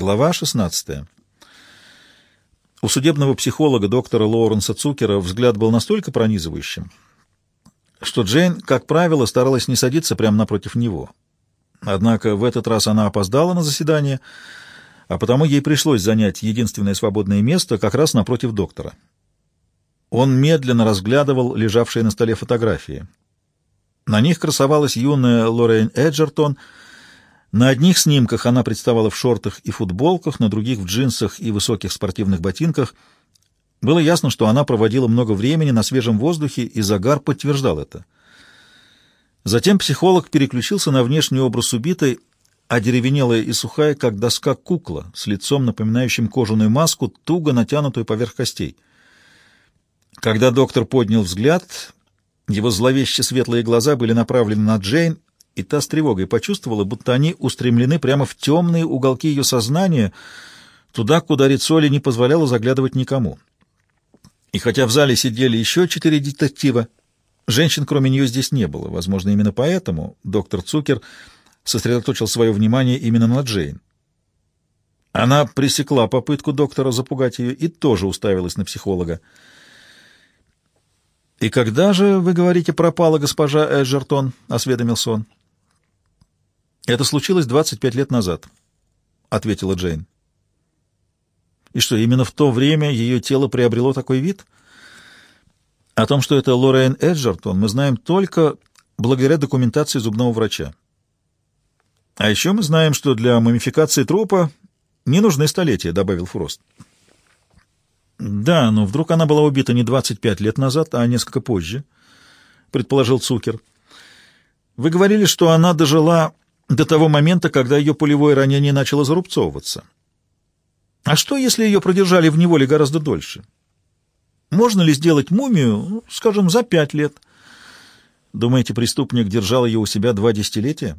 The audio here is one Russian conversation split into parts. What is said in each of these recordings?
Глава 16. У судебного психолога доктора Лоуренса Цукера взгляд был настолько пронизывающим, что Джейн, как правило, старалась не садиться прямо напротив него. Однако в этот раз она опоздала на заседание, а потому ей пришлось занять единственное свободное место как раз напротив доктора. Он медленно разглядывал лежавшие на столе фотографии. На них красовалась юная Лоррейн Эджертон — на одних снимках она представала в шортах и футболках, на других — в джинсах и высоких спортивных ботинках. Было ясно, что она проводила много времени на свежем воздухе, и загар подтверждал это. Затем психолог переключился на внешний образ убитой, одеревенелая и сухая, как доска кукла, с лицом, напоминающим кожаную маску, туго натянутую поверх костей. Когда доктор поднял взгляд, его зловеще светлые глаза были направлены на Джейн, и та с тревогой почувствовала, будто они устремлены прямо в темные уголки ее сознания, туда, куда Рицоли не позволяла заглядывать никому. И хотя в зале сидели еще четыре детектива, женщин кроме нее здесь не было. Возможно, именно поэтому доктор Цукер сосредоточил свое внимание именно на Джейн. Она пресекла попытку доктора запугать ее и тоже уставилась на психолога. «И когда же, вы говорите, пропала госпожа Эджертон?» — осведомился он. «Это случилось 25 лет назад», — ответила Джейн. «И что, именно в то время ее тело приобрело такой вид?» «О том, что это Лорен Эджертон, мы знаем только благодаря документации зубного врача. А еще мы знаем, что для мумификации трупа не нужны столетия», — добавил Фрост. «Да, но вдруг она была убита не 25 лет назад, а несколько позже», — предположил Цукер. «Вы говорили, что она дожила до того момента, когда ее пулевое ранение начало зарубцовываться. А что, если ее продержали в неволе гораздо дольше? Можно ли сделать мумию, ну, скажем, за пять лет? Думаете, преступник держал ее у себя два десятилетия?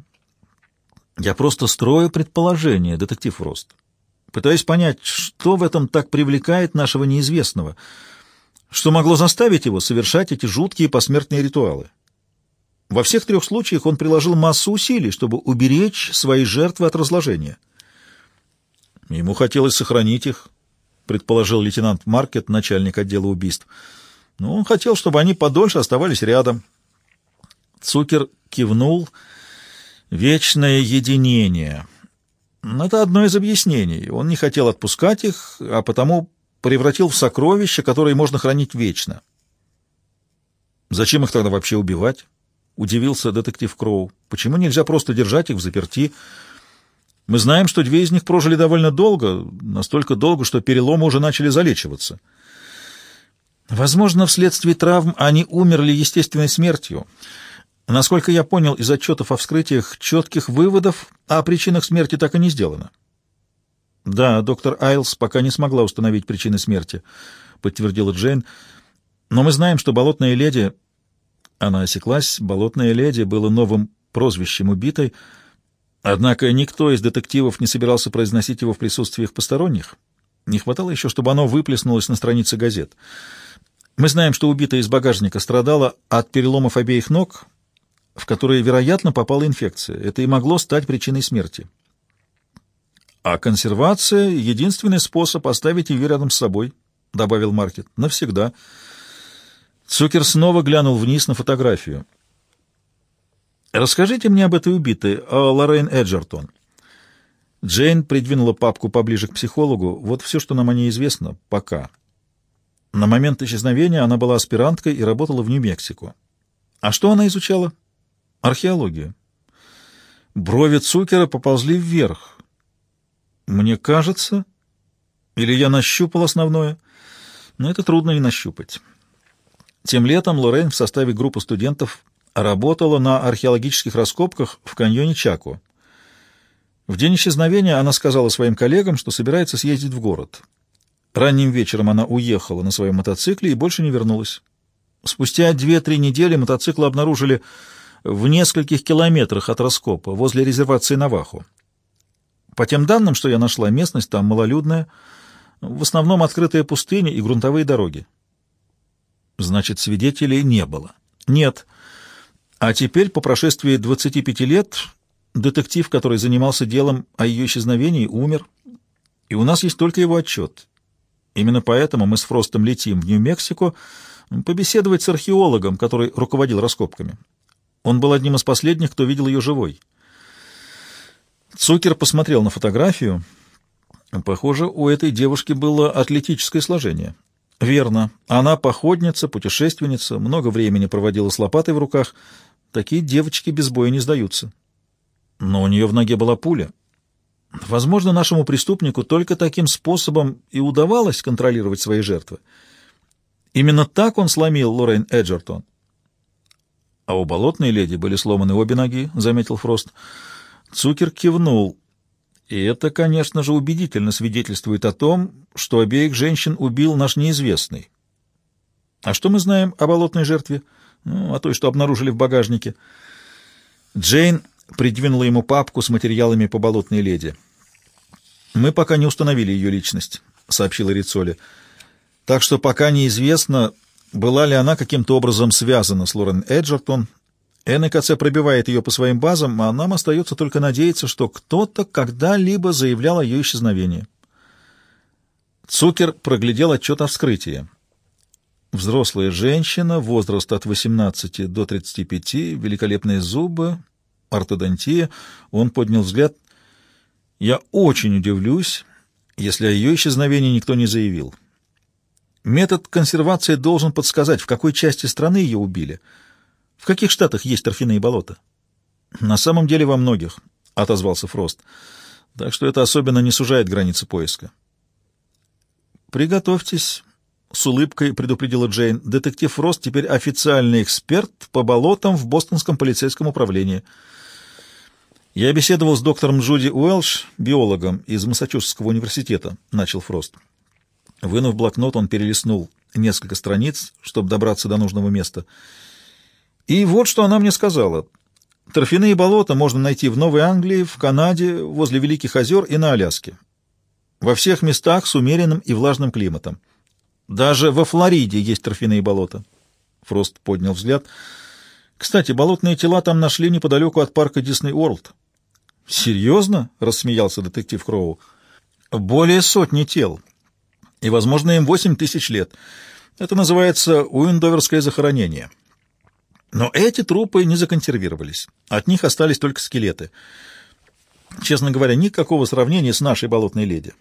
Я просто строю предположение, детектив Рост. Пытаюсь понять, что в этом так привлекает нашего неизвестного, что могло заставить его совершать эти жуткие посмертные ритуалы. Во всех трех случаях он приложил массу усилий, чтобы уберечь свои жертвы от разложения. Ему хотелось сохранить их, предположил лейтенант Маркет, начальник отдела убийств. Но он хотел, чтобы они подольше оставались рядом. Цукер кивнул. Вечное единение. Это одно из объяснений. Он не хотел отпускать их, а потому превратил в сокровища, которые можно хранить вечно. Зачем их тогда вообще убивать? — удивился детектив Кроу. «Почему нельзя просто держать их в заперти? Мы знаем, что две из них прожили довольно долго, настолько долго, что переломы уже начали залечиваться. Возможно, вследствие травм они умерли естественной смертью. Насколько я понял из отчетов о вскрытиях, четких выводов о причинах смерти так и не сделано». «Да, доктор Айлс пока не смогла установить причины смерти», — подтвердила Джейн. «Но мы знаем, что болотная леди она осеклась. Болотная леди было новым прозвищем убитой, однако никто из детективов не собирался произносить его в присутствии их посторонних. Не хватало еще, чтобы оно выплеснулось на странице газет. Мы знаем, что убитая из багажника страдала от переломов обеих ног, в которые, вероятно, попала инфекция. Это и могло стать причиной смерти. А консервация — единственный способ оставить ее рядом с собой, — добавил Маркет. Навсегда. Цукер снова глянул вниз на фотографию. «Расскажите мне об этой убитой, о Лоррейн Эджертон». Джейн придвинула папку поближе к психологу. Вот все, что нам о ней известно, пока. На момент исчезновения она была аспиранткой и работала в Нью-Мексико. А что она изучала? Археологию. Брови Цукера поползли вверх. Мне кажется... Или я нащупал основное? Но это трудно и нащупать. Тем летом Лорен в составе группы студентов работала на археологических раскопках в каньоне Чако. В день исчезновения она сказала своим коллегам, что собирается съездить в город. Ранним вечером она уехала на своем мотоцикле и больше не вернулась. Спустя две-три недели мотоцикл обнаружили в нескольких километрах от раскопа, возле резервации Навахо. По тем данным, что я нашла, местность там малолюдная, в основном открытая пустыня и грунтовые дороги. Значит, свидетелей не было. Нет. А теперь, по прошествии 25 лет, детектив, который занимался делом о ее исчезновении, умер. и у нас есть только его отчет. Именно поэтому мы с Фростом летим в Нью-Мексико побеседовать с археологом, который руководил раскопками. Он был одним из последних, кто видел ее живой. Цукер посмотрел на фотографию. Похоже, у этой девушки было атлетическое сложение. Верно. Она походница, путешественница, много времени проводила с лопатой в руках. Такие девочки без боя не сдаются. Но у нее в ноге была пуля. Возможно, нашему преступнику только таким способом и удавалось контролировать свои жертвы. Именно так он сломил Лоррейн Эджертон. — А у болотной леди были сломаны обе ноги, — заметил Фрост. Цукер кивнул. И это, конечно же, убедительно свидетельствует о том, что обеих женщин убил наш неизвестный. А что мы знаем о болотной жертве? Ну, о той, что обнаружили в багажнике. Джейн придвинула ему папку с материалами по болотной леди. «Мы пока не установили ее личность», — сообщила Рицоли. «Так что пока неизвестно, была ли она каким-то образом связана с Лорен Эджертон. НКЦ пробивает ее по своим базам, а нам остается только надеяться, что кто-то когда-либо заявлял о ее исчезновении». Цукер проглядел отчет о вскрытии. Взрослая женщина, возраст от 18 до 35, великолепные зубы, ортодонтия. Он поднял взгляд. Я очень удивлюсь, если о ее исчезновении никто не заявил. Метод консервации должен подсказать, в какой части страны ее убили. В каких штатах есть торфяные болота? На самом деле во многих, — отозвался Фрост. Так что это особенно не сужает границы поиска. Приготовьтесь, — с улыбкой предупредила Джейн. Детектив Фрост теперь официальный эксперт по болотам в Бостонском полицейском управлении. «Я беседовал с доктором Джуди Уэлш, биологом из Массачусетского университета», — начал Фрост. Вынув блокнот, он перелистнул несколько страниц, чтобы добраться до нужного места. «И вот что она мне сказала. Торфяные болота можно найти в Новой Англии, в Канаде, возле Великих озер и на Аляске. Во всех местах с умеренным и влажным климатом. Даже во Флориде есть торфяные болота». Фрост поднял взгляд. «Кстати, болотные тела там нашли неподалеку от парка Дисней Уорлд. «Серьезно?» — рассмеялся детектив Кроу. «Более сотни тел. И, возможно, им восемь тысяч лет. Это называется уиндоверское захоронение. Но эти трупы не законсервировались. От них остались только скелеты. Честно говоря, никакого сравнения с нашей болотной леди.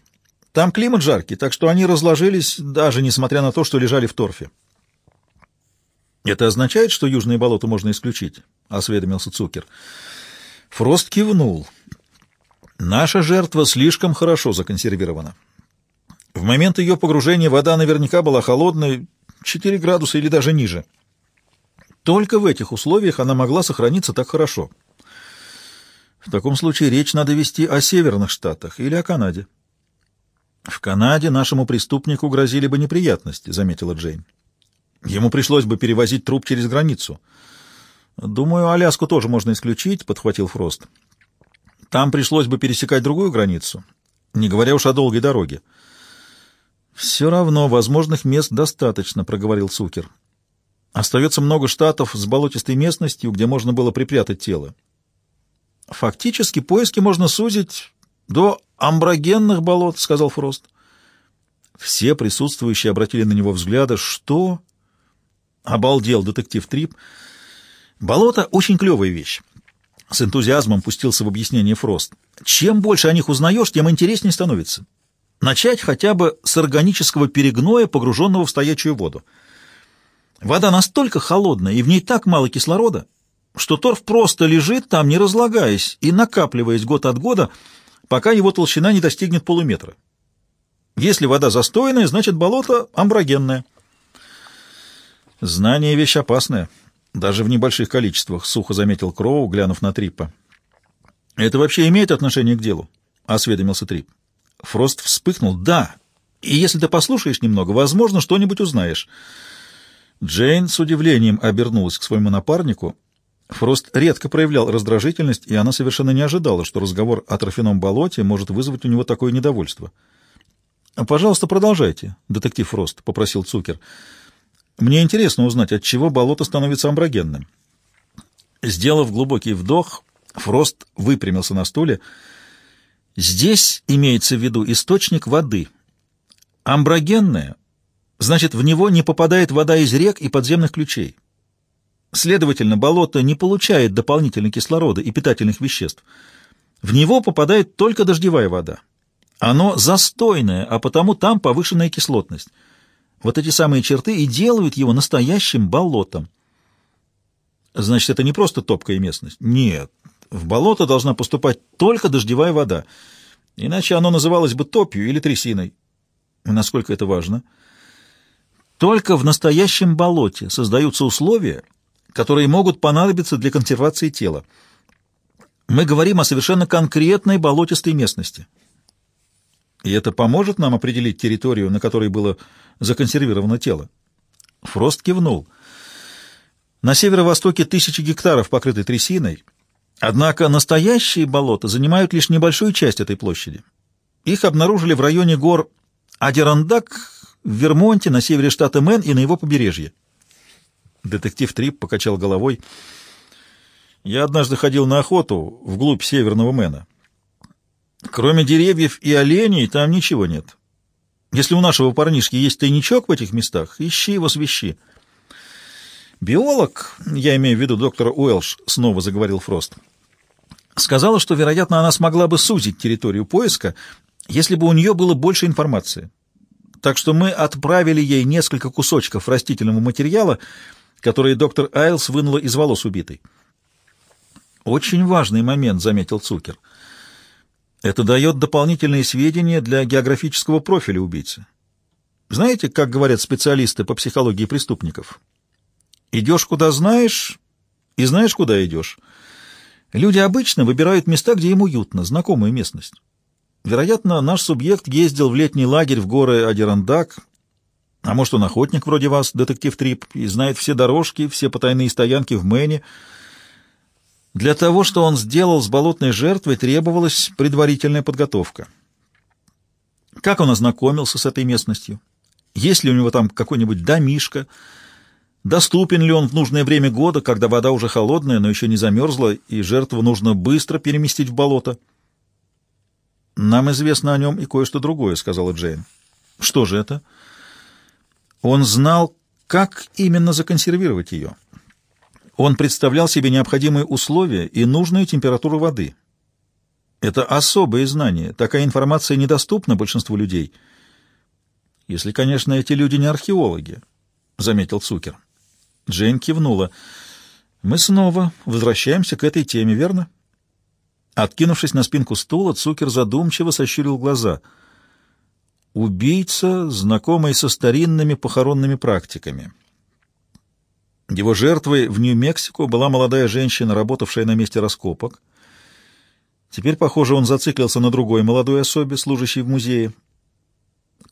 Там климат жаркий, так что они разложились, даже несмотря на то, что лежали в торфе. «Это означает, что южные болота можно исключить?» — осведомился Цукер. Фрост кивнул. Наша жертва слишком хорошо законсервирована. В момент ее погружения вода наверняка была холодной, 4 градуса или даже ниже. Только в этих условиях она могла сохраниться так хорошо. В таком случае речь надо вести о северных штатах или о Канаде. В Канаде нашему преступнику грозили бы неприятности, заметила Джейн. Ему пришлось бы перевозить труп через границу. «Думаю, Аляску тоже можно исключить», — подхватил Фрост. «Там пришлось бы пересекать другую границу, не говоря уж о долгой дороге». «Все равно возможных мест достаточно», — проговорил Цукер. «Остается много штатов с болотистой местностью, где можно было припрятать тело. Фактически поиски можно сузить до амброгенных болот», — сказал Фрост. Все присутствующие обратили на него взгляды. «Что?» — обалдел детектив Трип. Болото — очень клевая вещь. С энтузиазмом пустился в объяснение Фрост. Чем больше о них узнаешь, тем интереснее становится. Начать хотя бы с органического перегноя, погруженного в стоячую воду. Вода настолько холодная, и в ней так мало кислорода, что торф просто лежит там, не разлагаясь и накапливаясь год от года, пока его толщина не достигнет полуметра. Если вода застойная, значит болото амброгенное. Знание — вещь опасная. Даже в небольших количествах, сухо заметил Кроу, глянув на Триппа. Это вообще имеет отношение к делу? осведомился Трип. Фрост вспыхнул. Да. И если ты послушаешь немного, возможно, что-нибудь узнаешь. Джейн с удивлением обернулась к своему напарнику. Фрост редко проявлял раздражительность, и она совершенно не ожидала, что разговор о торфяном болоте может вызвать у него такое недовольство. «Пожалуйста, продолжайте, детектив Фрост», — попросил Цукер. Мне интересно узнать, от чего болото становится амброгенным. Сделав глубокий вдох, Фрост выпрямился на стуле. Здесь имеется в виду источник воды. Амброгенная, значит, в него не попадает вода из рек и подземных ключей. Следовательно, болото не получает дополнительного кислорода и питательных веществ. В него попадает только дождевая вода. Оно застойное, а потому там повышенная кислотность. Вот эти самые черты и делают его настоящим болотом. Значит, это не просто топкая местность. Нет, в болото должна поступать только дождевая вода, иначе оно называлось бы топью или трясиной. Насколько это важно? Только в настоящем болоте создаются условия, которые могут понадобиться для консервации тела. Мы говорим о совершенно конкретной болотистой местности. И это поможет нам определить территорию, на которой было законсервировано тело. Фрост кивнул. На северо-востоке тысячи гектаров покрыты трясиной, однако настоящие болота занимают лишь небольшую часть этой площади. Их обнаружили в районе гор Адирандак, в Вермонте, на севере штата Мэн и на его побережье. Детектив Трип покачал головой. «Я однажды ходил на охоту вглубь северного Мэна. Кроме деревьев и оленей там ничего нет. Если у нашего парнишки есть тайничок в этих местах, ищи его свищи». «Биолог, я имею в виду доктора Уэлш», — снова заговорил Фрост, — сказала, что, вероятно, она смогла бы сузить территорию поиска, если бы у нее было больше информации. Так что мы отправили ей несколько кусочков растительного материала, которые доктор Айлс вынула из волос убитой. «Очень важный момент», — заметил Цукер. «Это дает дополнительные сведения для географического профиля убийцы. Знаете, как говорят специалисты по психологии преступников? Идешь, куда знаешь, и знаешь, куда идешь. Люди обычно выбирают места, где им уютно, знакомую местность. Вероятно, наш субъект ездил в летний лагерь в горы Адирандак, а может, он охотник вроде вас, детектив Трип, и знает все дорожки, все потайные стоянки в Мэне. Для того, что он сделал с болотной жертвой, требовалась предварительная подготовка. Как он ознакомился с этой местностью? Есть ли у него там какой-нибудь домишко? Доступен ли он в нужное время года, когда вода уже холодная, но еще не замерзла, и жертву нужно быстро переместить в болото? «Нам известно о нем и кое-что другое», — сказала Джейн. «Что же это?» Он знал, как именно законсервировать ее. Он представлял себе необходимые условия и нужную температуру воды. Это особые знания. Такая информация недоступна большинству людей. Если, конечно, эти люди не археологи, — заметил Цукер. Джейн кивнула. Мы снова возвращаемся к этой теме, верно? Откинувшись на спинку стула, Цукер задумчиво сощурил глаза — убийца, знакомый со старинными похоронными практиками. Его жертвой в Нью-Мексико была молодая женщина, работавшая на месте раскопок. Теперь, похоже, он зациклился на другой молодой особе, служащей в музее.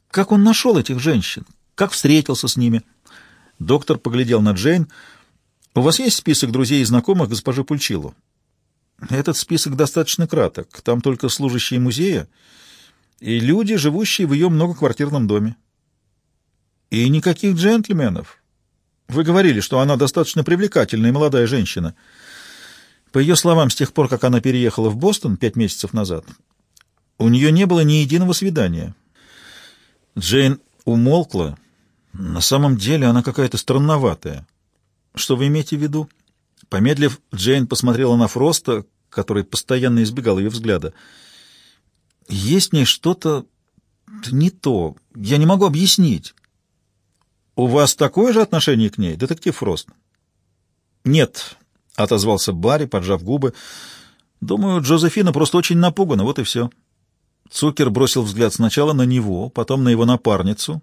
Как он нашел этих женщин? Как встретился с ними? Доктор поглядел на Джейн. «У вас есть список друзей и знакомых госпожи Пульчилу?» «Этот список достаточно краток. Там только служащие музея и люди, живущие в ее многоквартирном доме. И никаких джентльменов. Вы говорили, что она достаточно привлекательная молодая женщина. По ее словам, с тех пор, как она переехала в Бостон пять месяцев назад, у нее не было ни единого свидания. Джейн умолкла. На самом деле она какая-то странноватая. Что вы имеете в виду? Помедлив, Джейн посмотрела на Фроста, который постоянно избегал ее взгляда. Есть в ней что-то не то. Я не могу объяснить. У вас такое же отношение к ней, детектив Фрост? Нет, отозвался Барри, поджав губы. Думаю, Джозефина просто очень напугана, вот и все. Цукер бросил взгляд сначала на него, потом на его напарницу,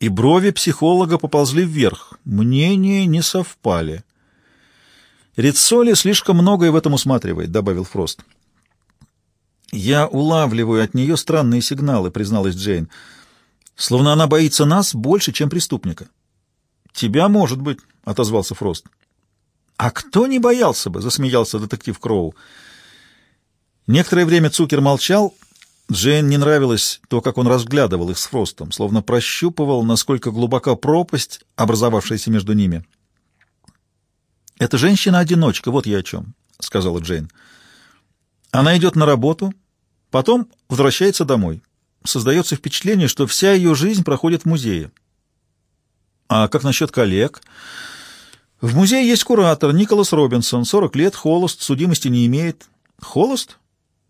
и брови психолога поползли вверх. Мнения не совпали. Рицоли слишком многое в этом усматривает, добавил Фрост. «Я улавливаю от нее странные сигналы», — призналась Джейн. «Словно она боится нас больше, чем преступника». «Тебя, может быть», — отозвался Фрост. «А кто не боялся бы?» — засмеялся детектив Кроу. Некоторое время Цукер молчал. Джейн не нравилось то, как он разглядывал их с Фростом, словно прощупывал, насколько глубока пропасть, образовавшаяся между ними. «Это женщина-одиночка, вот я о чем», — сказала Джейн. «Она идет на работу, Потом возвращается домой. Создается впечатление, что вся ее жизнь проходит в музее. А как насчет коллег? В музее есть куратор Николас Робинсон, 40 лет, холост, судимости не имеет. Холост?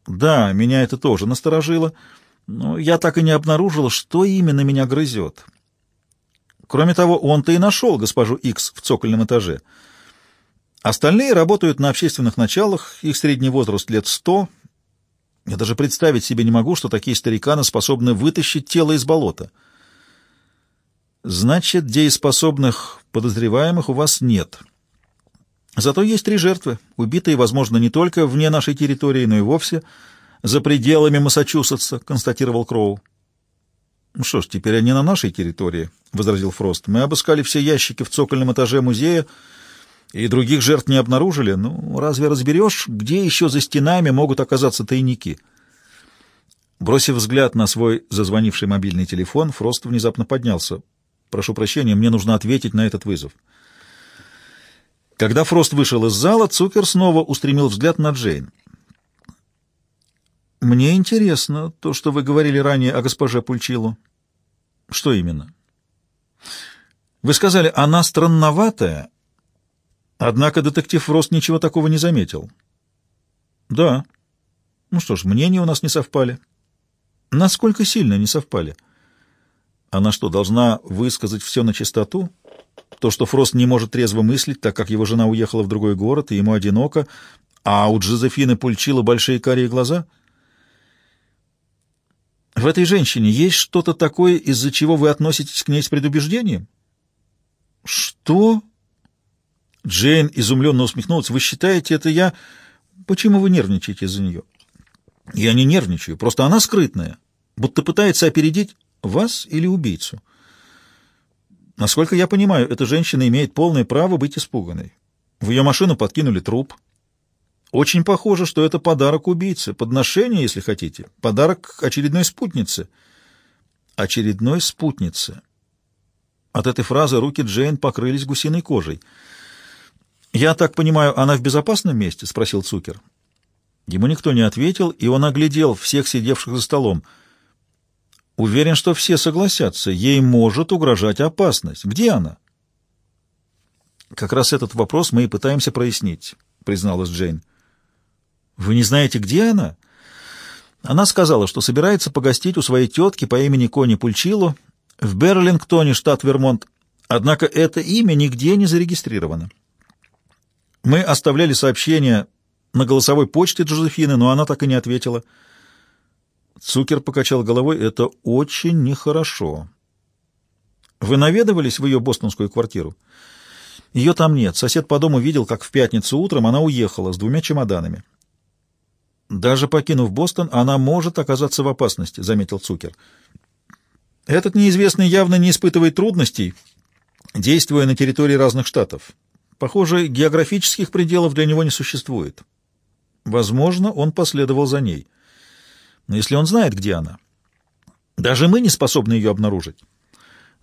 Да, меня это тоже насторожило. Но я так и не обнаружил, что именно меня грызет. Кроме того, он-то и нашел госпожу Икс в цокольном этаже. Остальные работают на общественных началах, их средний возраст лет сто. Я даже представить себе не могу, что такие стариканы способны вытащить тело из болота. Значит, дееспособных подозреваемых у вас нет. Зато есть три жертвы, убитые, возможно, не только вне нашей территории, но и вовсе за пределами Массачусетса, констатировал Кроу. «Ну что ж, теперь они на нашей территории», — возразил Фрост. «Мы обыскали все ящики в цокольном этаже музея и других жертв не обнаружили. Ну, разве разберешь, где еще за стенами могут оказаться тайники?» Бросив взгляд на свой зазвонивший мобильный телефон, Фрост внезапно поднялся. «Прошу прощения, мне нужно ответить на этот вызов». Когда Фрост вышел из зала, Цукер снова устремил взгляд на Джейн. «Мне интересно то, что вы говорили ранее о госпоже Пульчилу». «Что именно?» «Вы сказали, она странноватая, однако детектив Фрост ничего такого не заметил». «Да». «Ну что ж, мнения у нас не совпали». «Насколько сильно не совпали?» «Она что, должна высказать все на чистоту?» То, что Фрост не может трезво мыслить, так как его жена уехала в другой город, и ему одиноко, а у Джозефины Пульчила большие карие глаза? В этой женщине есть что-то такое, из-за чего вы относитесь к ней с предубеждением? Что? Джейн изумленно усмехнулась. Вы считаете, это я... Почему вы нервничаете из-за нее? Я не нервничаю, просто она скрытная, будто пытается опередить вас или убийцу. Насколько я понимаю, эта женщина имеет полное право быть испуганной. В ее машину подкинули труп. Очень похоже, что это подарок убийце, подношение, если хотите, подарок очередной спутнице. Очередной спутнице. От этой фразы руки Джейн покрылись гусиной кожей. «Я так понимаю, она в безопасном месте?» — спросил Цукер. Ему никто не ответил, и он оглядел всех сидевших за столом — Уверен, что все согласятся. Ей может угрожать опасность. Где она? Как раз этот вопрос мы и пытаемся прояснить, призналась Джейн. Вы не знаете, где она? Она сказала, что собирается погостить у своей тетки по имени Кони Пульчило в Берлингтоне, штат Вермонт. Однако это имя нигде не зарегистрировано. Мы оставляли сообщение на голосовой почте Джозефины, но она так и не ответила. Цукер покачал головой. «Это очень нехорошо». «Вы наведывались в ее бостонскую квартиру?» «Ее там нет. Сосед по дому видел, как в пятницу утром она уехала с двумя чемоданами». «Даже покинув Бостон, она может оказаться в опасности», — заметил Цукер. «Этот неизвестный явно не испытывает трудностей, действуя на территории разных штатов. Похоже, географических пределов для него не существует. Возможно, он последовал за ней». Но если он знает, где она, даже мы не способны ее обнаружить.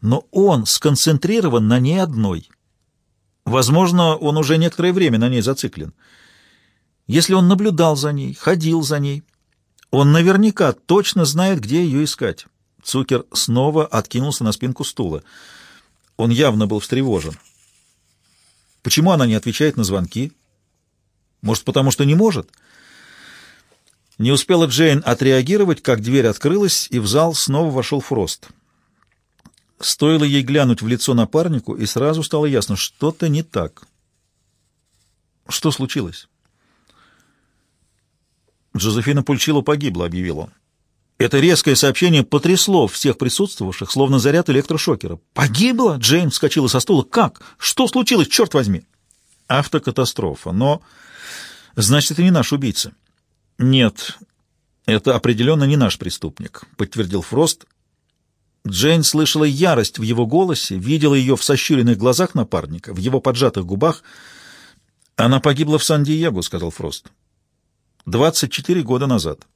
Но он сконцентрирован на ней одной. Возможно, он уже некоторое время на ней зациклен. Если он наблюдал за ней, ходил за ней, он наверняка точно знает, где ее искать. Цукер снова откинулся на спинку стула. Он явно был встревожен. Почему она не отвечает на звонки? Может, потому что не может? — не успела Джейн отреагировать, как дверь открылась, и в зал снова вошел Фрост. Стоило ей глянуть в лицо напарнику, и сразу стало ясно, что-то не так. Что случилось? Джозефина Пульчило погибла, объявил он. Это резкое сообщение потрясло всех присутствовавших, словно заряд электрошокера. «Погибла?» — Джейн вскочила со стула. «Как? Что случилось? Черт возьми!» «Автокатастрофа. Но, значит, это не наш убийца». «Нет, это определенно не наш преступник», — подтвердил Фрост. Джейн слышала ярость в его голосе, видела ее в сощуренных глазах напарника, в его поджатых губах. «Она погибла в Сан-Диего», — сказал Фрост. «Двадцать четыре года назад».